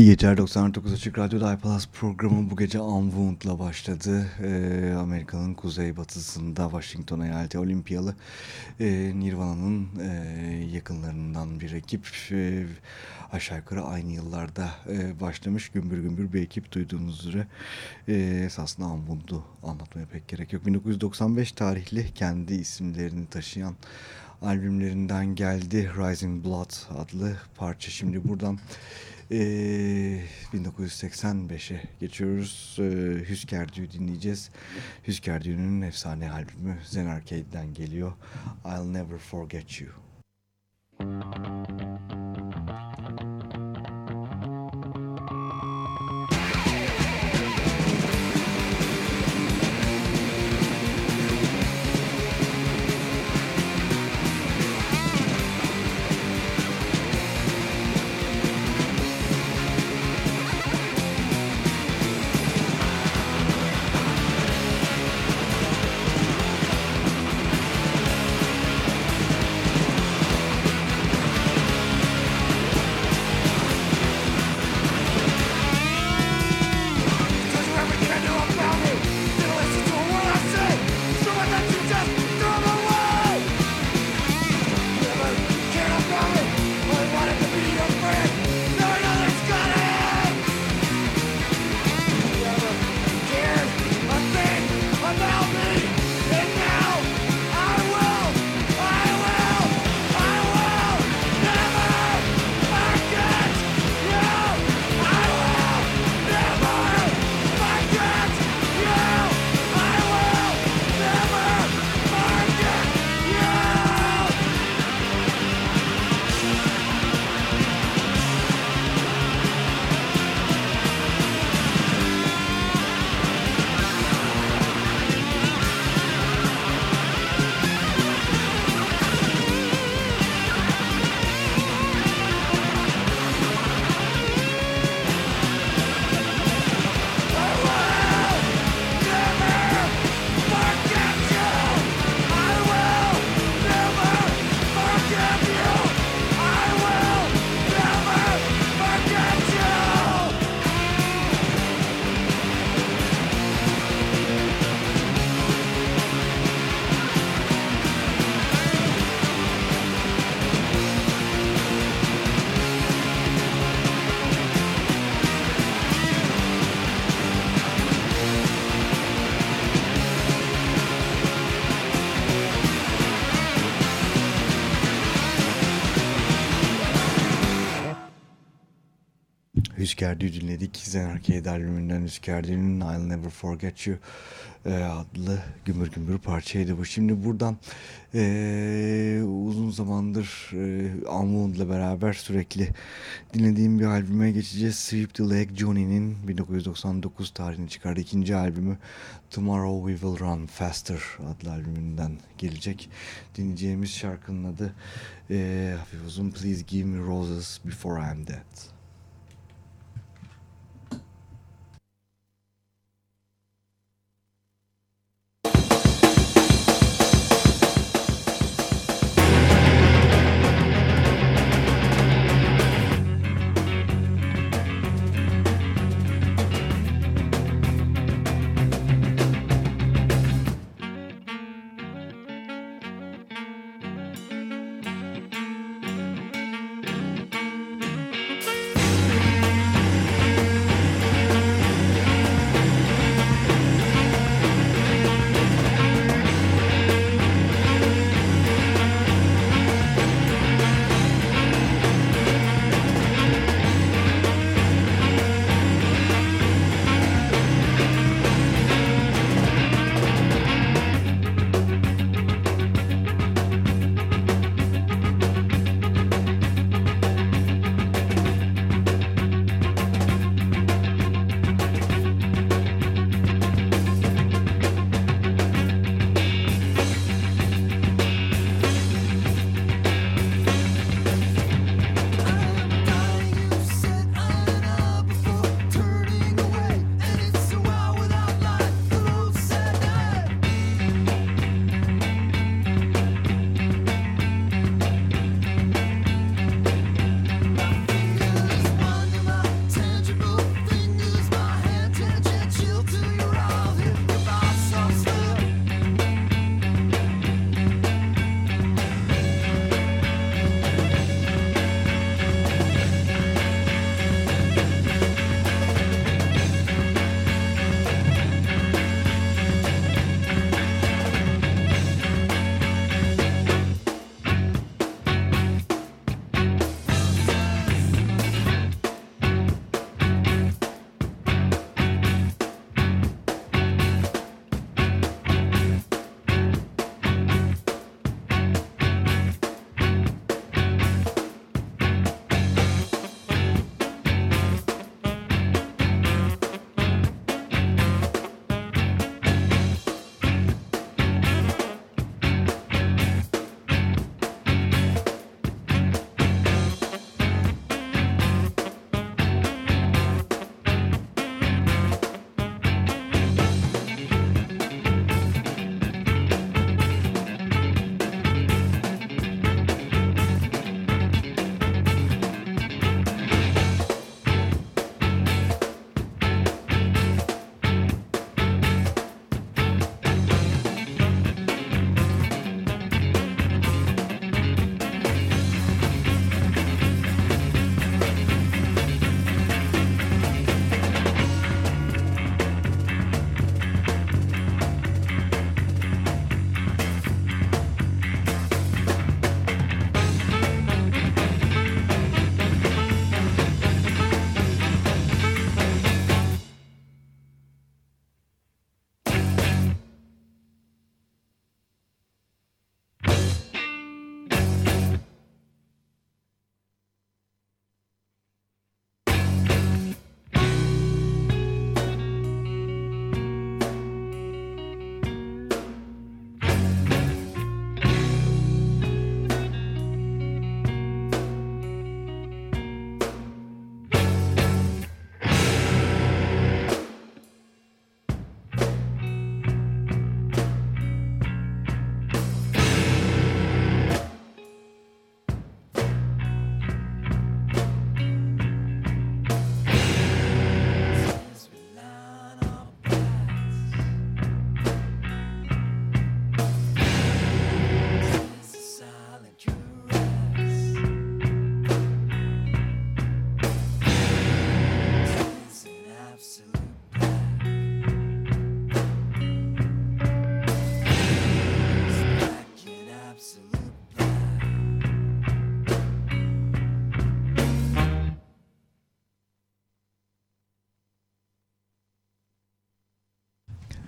İyi geceler 99 Açık Radyo'da iPlus programı bu gece Unwound'la başladı. Ee, Amerika'nın kuzeybatısında Washington eyaleti Olimpiyalı e, Nirvana'nın e, yakınlarından bir ekip. E, aşağı yukarı aynı yıllarda e, başlamış gümbür gümbür bir ekip duyduğunuz üzere. E, esasında Unwound'u anlatmaya pek gerek yok. 1995 tarihli kendi isimlerini taşıyan albümlerinden geldi Rising Blood adlı parça. Şimdi buradan... Ee, 1985'e geçiyoruz. Ee, Hüskerdü'yü dinleyeceğiz. Hüskerdü'nün efsane albümü Zen Arcade'den geliyor. I'll Never Forget You. Müzik Üskerdü'yü dinledik. Zen Arcade albümünden Üskerdü'nün I'll Never Forget You e, adlı gümbür gümbür parçaydı bu. Şimdi buradan e, uzun zamandır e, Unwound'la beraber sürekli dinlediğim bir albüme geçeceğiz. Sweep the Leg Johnny'nin 1999 tarihini çıkardığı ikinci albümü Tomorrow We Will Run Faster adlı albümünden gelecek. Dinleyeceğimiz şarkının adı e, hafif uzun Please Give Me Roses Before I'm Dead.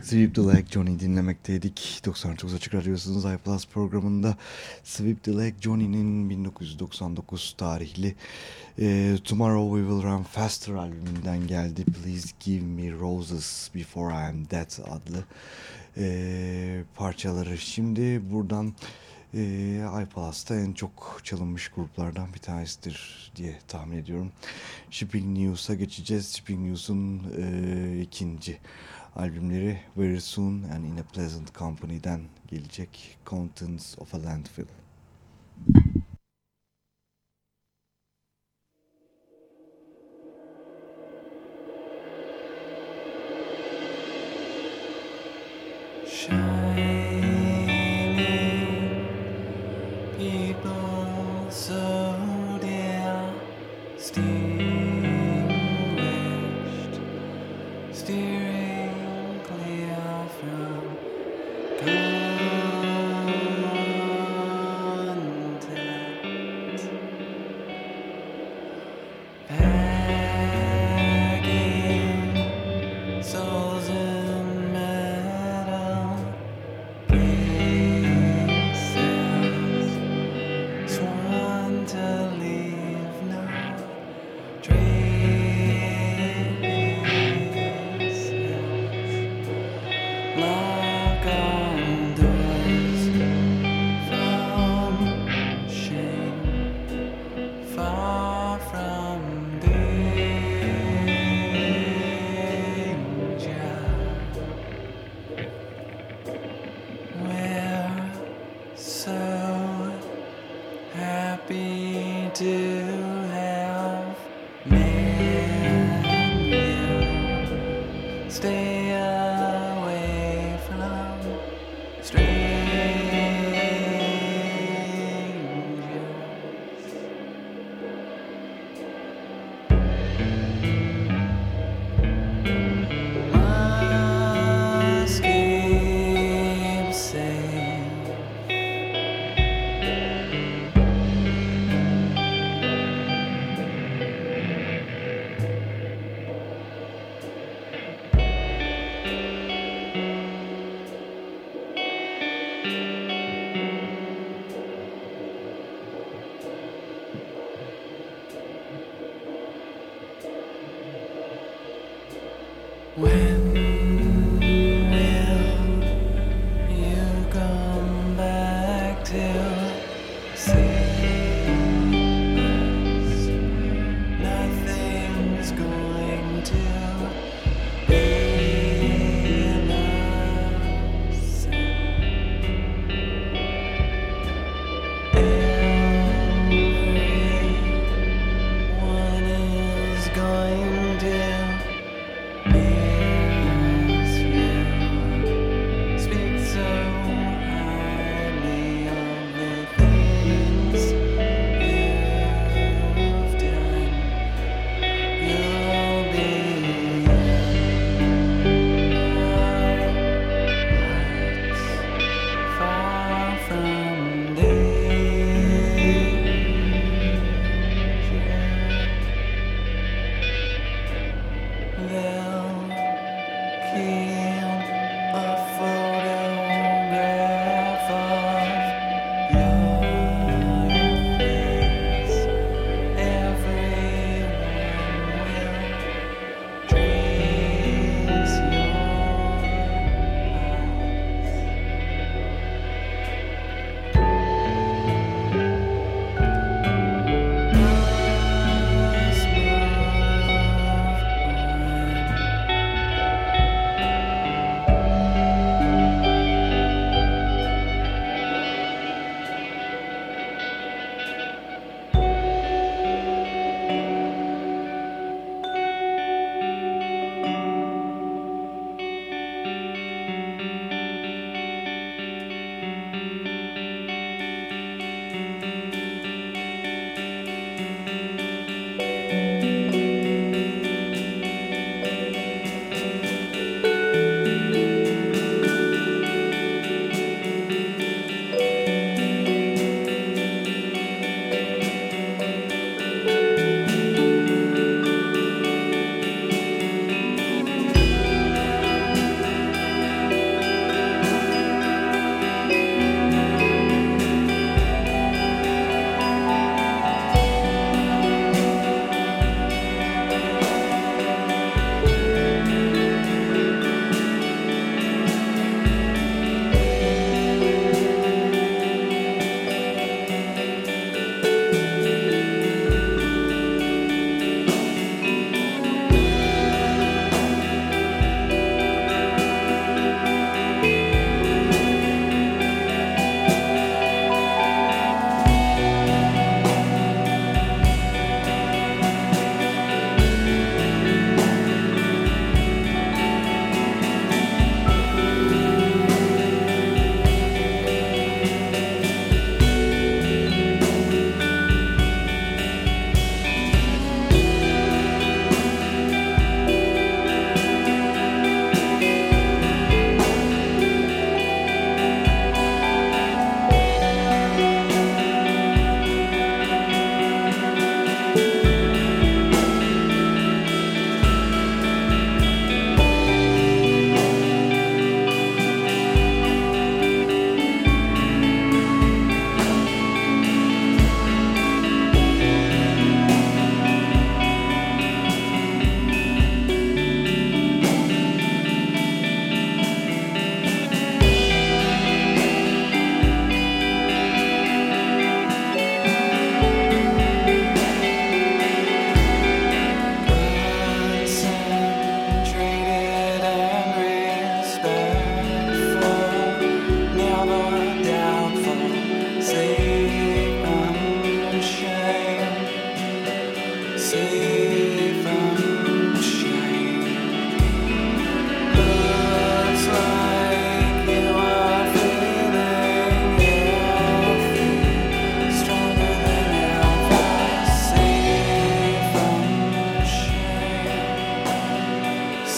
Sweep the Leg Johnny dinlemekteydik. 99 Açık Radyosu'nun iPlus programında Sweep the Leg Johnny'nin 1999 tarihli e, Tomorrow We Will Run Faster albümünden geldi. Please Give Me Roses Before I Am Dead adlı e, parçaları. Şimdi buradan e, iPalas'ta en çok çalınmış gruplardan bir tanesidir diye tahmin ediyorum. Shipping News'a geçeceğiz. Shipping News'un e, ikinci albümleri Very Soon and In a Pleasant Company'den gelecek Contents of a Landfill.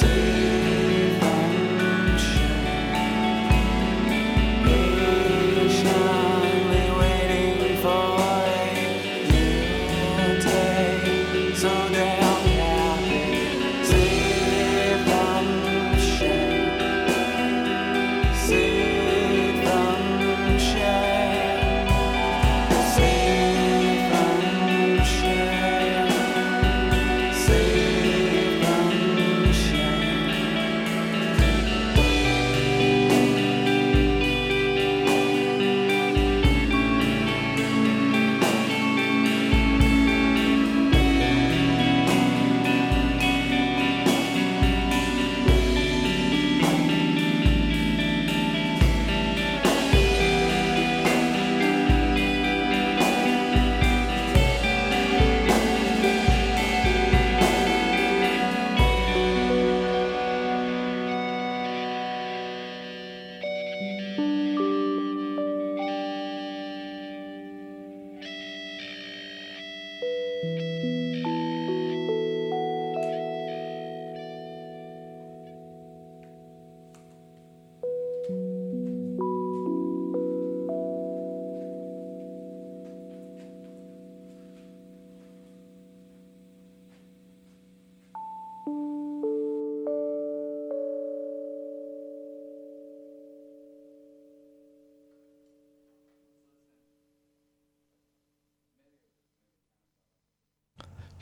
see.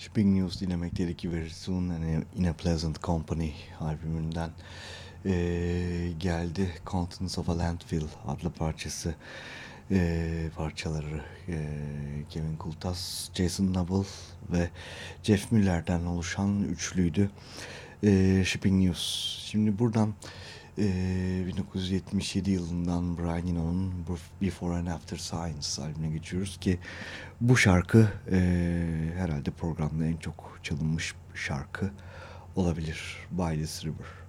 Shipping News dinlemekteydik Very Soon and In a Pleasant Company albümünden e, geldi. Contents of a Landfill adlı parçası e, parçaları e, Kevin Kultas, Jason Noble ve Jeff Miller'den oluşan üçlüydü. E, Shipping News. Şimdi buradan e, 1977 yılından Brian Eno'nun Before and After Science albümüne geçiyoruz ki bu şarkı e, herhalde programda en çok çalınmış şarkı olabilir. By This River.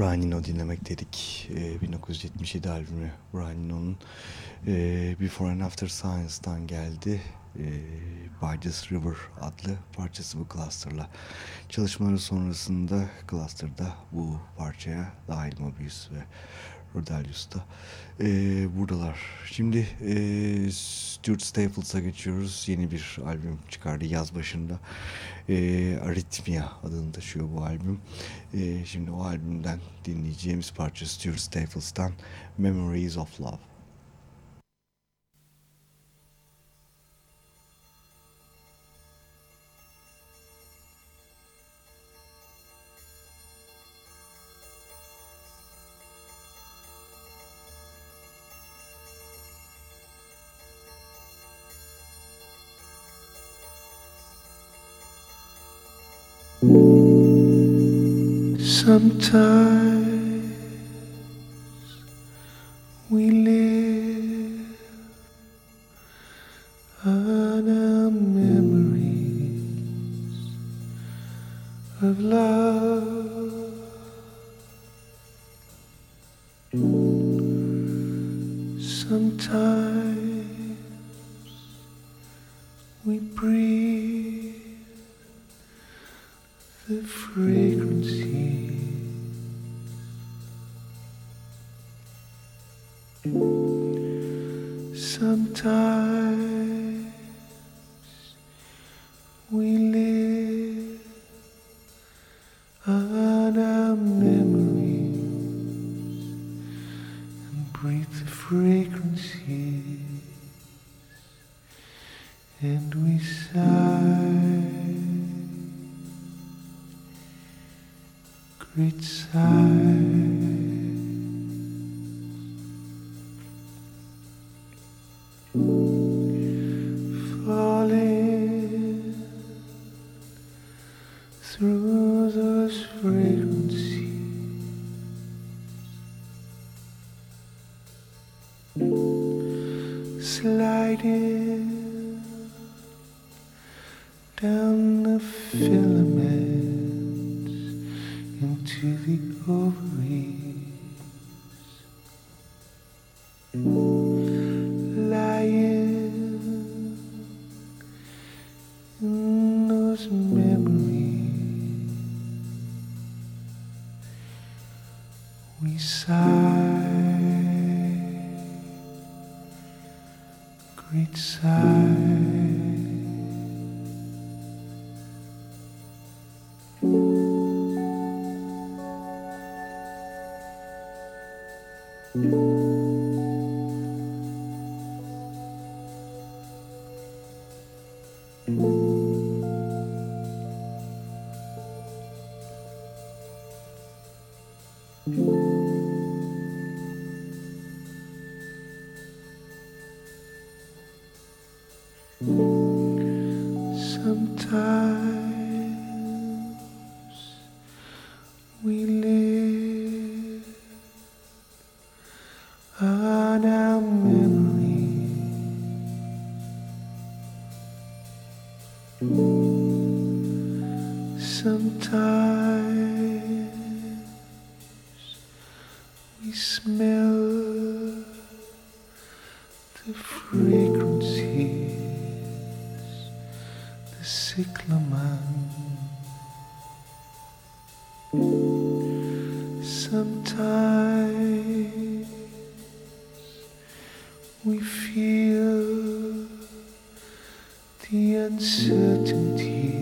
Brian Eno dinlemek dedik. E, 1977 albümü Brian Eno'nun e, Before and After Science'dan geldi. E, By This River adlı parçası bu Cluster'la. Çalışmaları sonrasında Cluster'da bu parçaya dahil Mobius ve Rodelius'ta e, buradalar. Şimdi e, Stuart Staples'a geçiyoruz. Yeni bir albüm çıkardı yaz başında. E, Arrhythmia adını taşıyor bu albüm. E, şimdi o albümden dinleyeceğimiz parça Stuart Staples'tan Memories of Love. Sometimes we live on our memories of love. Sometimes we breathe the fragrance. sacred sighs falling through those fragrancies sliding. frequencies, the cyclamen. Sometimes we feel the uncertainty.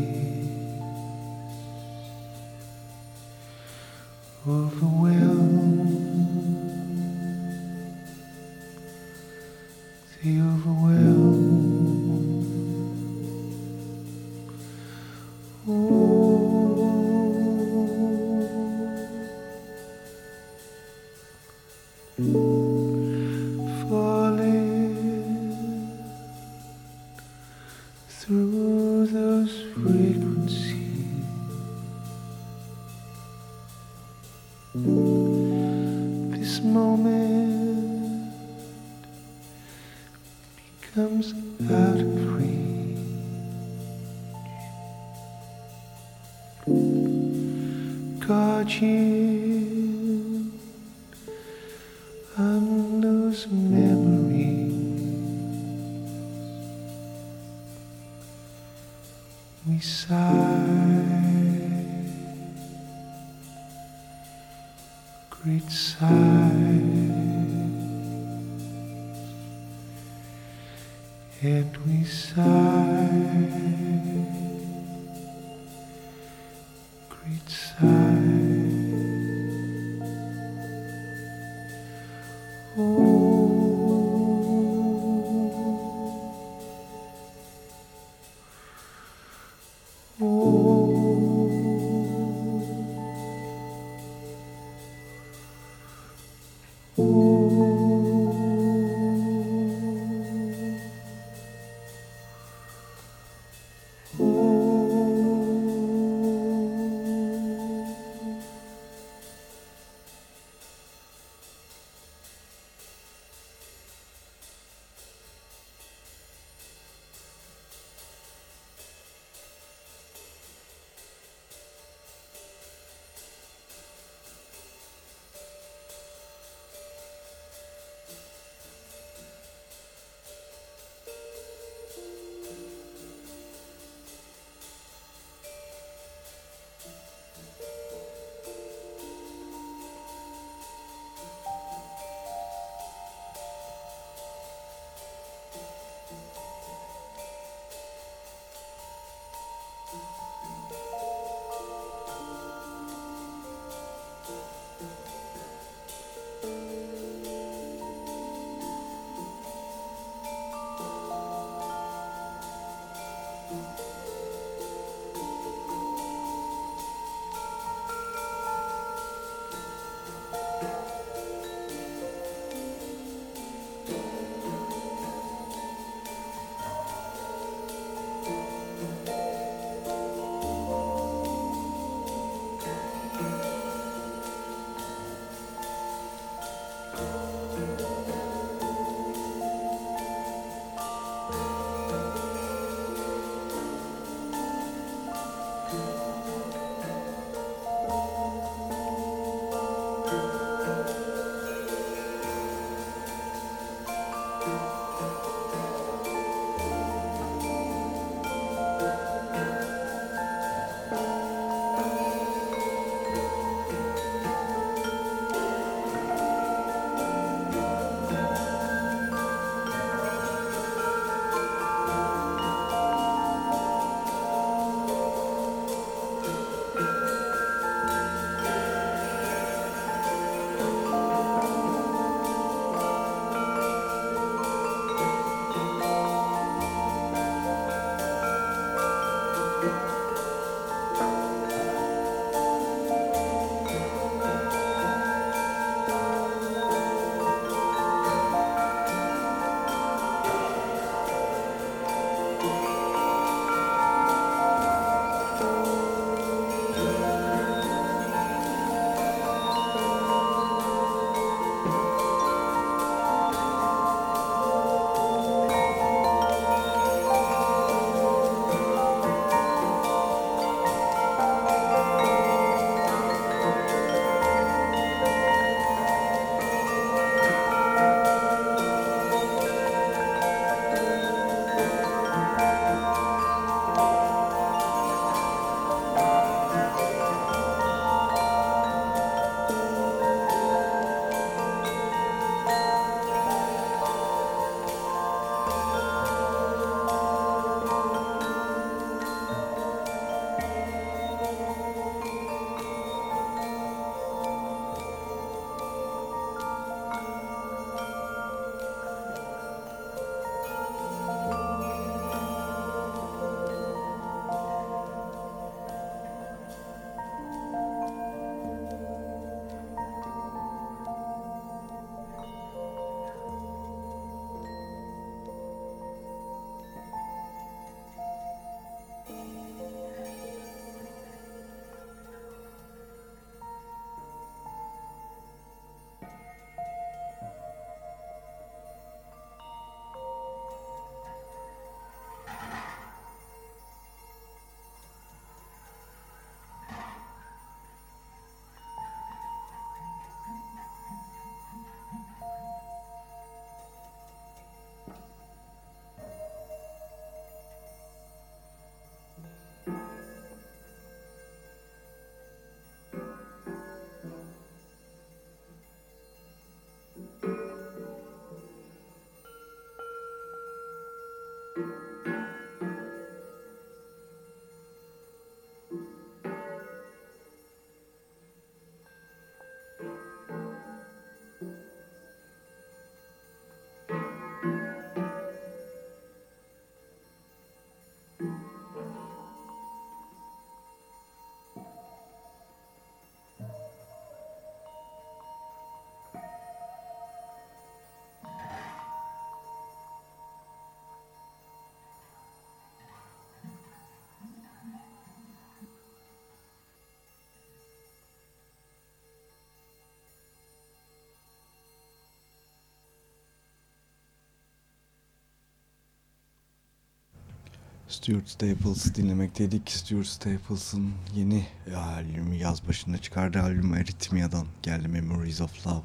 Stuart Staples dinlemekteydik. Stuart Staples'ın yeni albümü yaz başında çıkardığı albüm Aritmia'dan geldi Memories of Love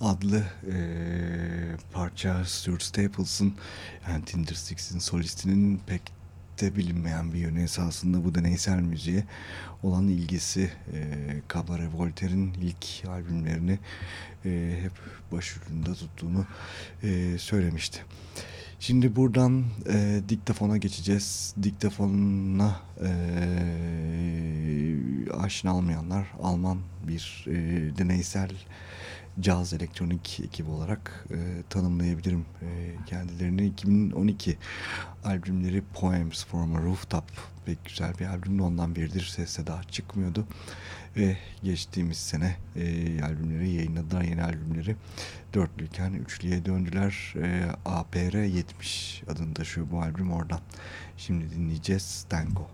adlı e, parça Stuart Staples'ın yani Tinder Six'in solistinin pek de bilinmeyen bir yönü esasında bu deneysel müziğe olan ilgisi e, Cabaret Voltaire'in ilk albümlerini e, hep başucunda tuttuğunu e, söylemişti. Şimdi buradan e, diktafona geçeceğiz. Diktafonuna e, aşina olmayanlar Alman bir e, deneysel caz elektronik ekibi olarak e, tanımlayabilirim e, kendilerini. 2012 albümleri Poems from a Rooftop pek güzel bir albümdü. Ondan beridir sesle daha çıkmıyordu. Ve geçtiğimiz sene e, albümleri yayınladılar. Yeni albümleri dörtlüyken üçlüye döndüler. E, APR 70 adını taşıyor bu albüm oradan. Şimdi dinleyeceğiz Tango.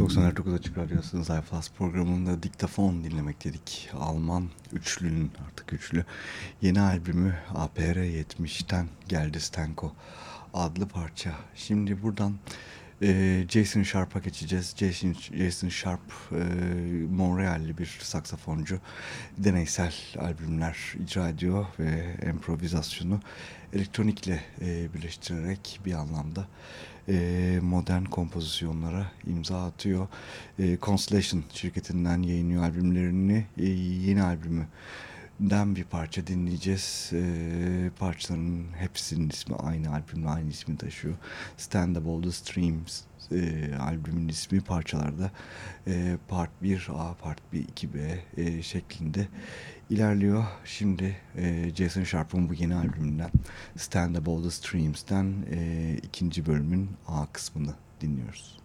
99 Açık Radyosu'nun Zayflas programında Diktafon dinlemek dedik. Alman üçlünün artık üçlü yeni albümü APR 70'ten geldi Stenko adlı parça. Şimdi buradan e, Jason Sharp'a geçeceğiz. Jason, Jason Sharp e, Montreal'li bir saksafoncu. Deneysel albümler icra ediyor ve improvizasyonu elektronikle e, birleştirerek bir anlamda e, modern kompozisyonlara imza atıyor. E, Constellation şirketinden yayınlıyor albümlerini. E, yeni albümünden bir parça dinleyeceğiz. Parçaların hepsinin ismi aynı albümle aynı ismi taşıyor. Stand Above the Streams e, albümün ismi parçalarda Part 1A, Part 1 2B e, şeklinde ilerliyor. Şimdi e, Jason Sharp'ın bu yeni albümünden Stand Above the Streams'ten e, ikinci bölümün A kısmını dinliyoruz.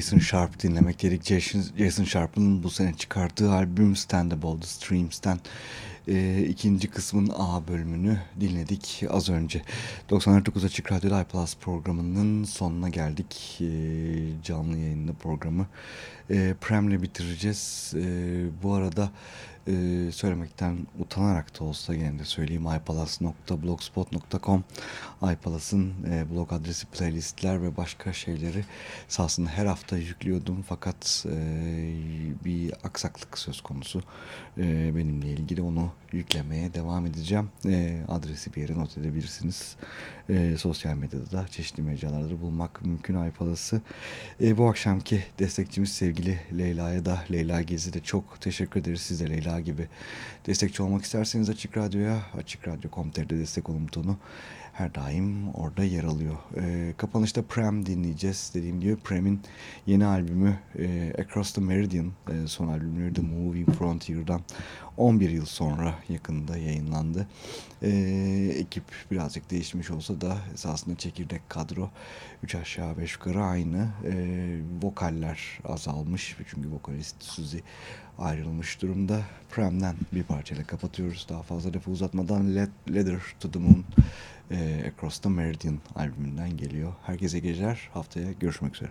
Jason Sharp dinlemek dedik. Jason, Jason Sharp'ın bu sene çıkarttığı albüm Stand Above the Streams'ten e, ikinci kısmın A bölümünü dinledik az önce. 99 Açık Radyo iPlus programının sonuna geldik. E, canlı yayında programı. E, Prem'le bitireceğiz. E, bu arada e, söylemekten utanarak da olsa gene de söyleyeyim ipalas.blogspot.com iPalas'ın e, blog adresi playlistler ve başka şeyleri sahasında her hafta yüklüyordum fakat e, bir aksaklık söz konusu benimle ilgili onu yüklemeye devam edeceğim. E, adresi bir yere not edebilirsiniz. E, sosyal medyada da çeşitli mecralarda bulmak mümkün iPalas'ı e, bu akşamki destekçimiz sevgili Leyla'ya da Leyla Gezi de çok teşekkür ederiz. Size Leyla gibi destekçi olmak isterseniz Açık Radyo'ya Açık Radyo.com.tr'de destek olun butonu her daim orada yer alıyor. E, kapanışta Prem dinleyeceğiz. Dediğim gibi Prem'in yeni albümü e, Across the Meridian e, son albümleri The Moving Frontier'dan 11 yıl sonra yakında yayınlandı. E, ekip birazcık değişmiş olsa da esasında çekirdek kadro 3 aşağı 5 yukarı aynı. E, vokaller azalmış çünkü vokalist Suzy ayrılmış durumda. Prem'den bir parçayla kapatıyoruz. Daha fazla lafı uzatmadan Let, Leather to the Moon Across the Meridian albümünden geliyor. Herkese geceler. Haftaya görüşmek üzere.